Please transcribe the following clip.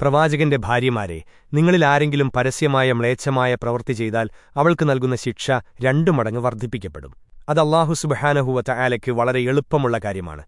പ്രവാചകന്റെ ഭാര്യമാരെ നിങ്ങളിൽ ആരെങ്കിലും പരസ്യമായ മ്ലേച്ഛമായ പ്രവൃത്തി ചെയ്താൽ അവൾക്ക് നൽകുന്ന ശിക്ഷ രണ്ടു മടങ്ങ് വർദ്ധിപ്പിക്കപ്പെടും. അത് അള്ളാഹു സുബഹാനഹുവ ആലയ്ക്ക് വളരെ എളുപ്പമുള്ള കാര്യമാണ്.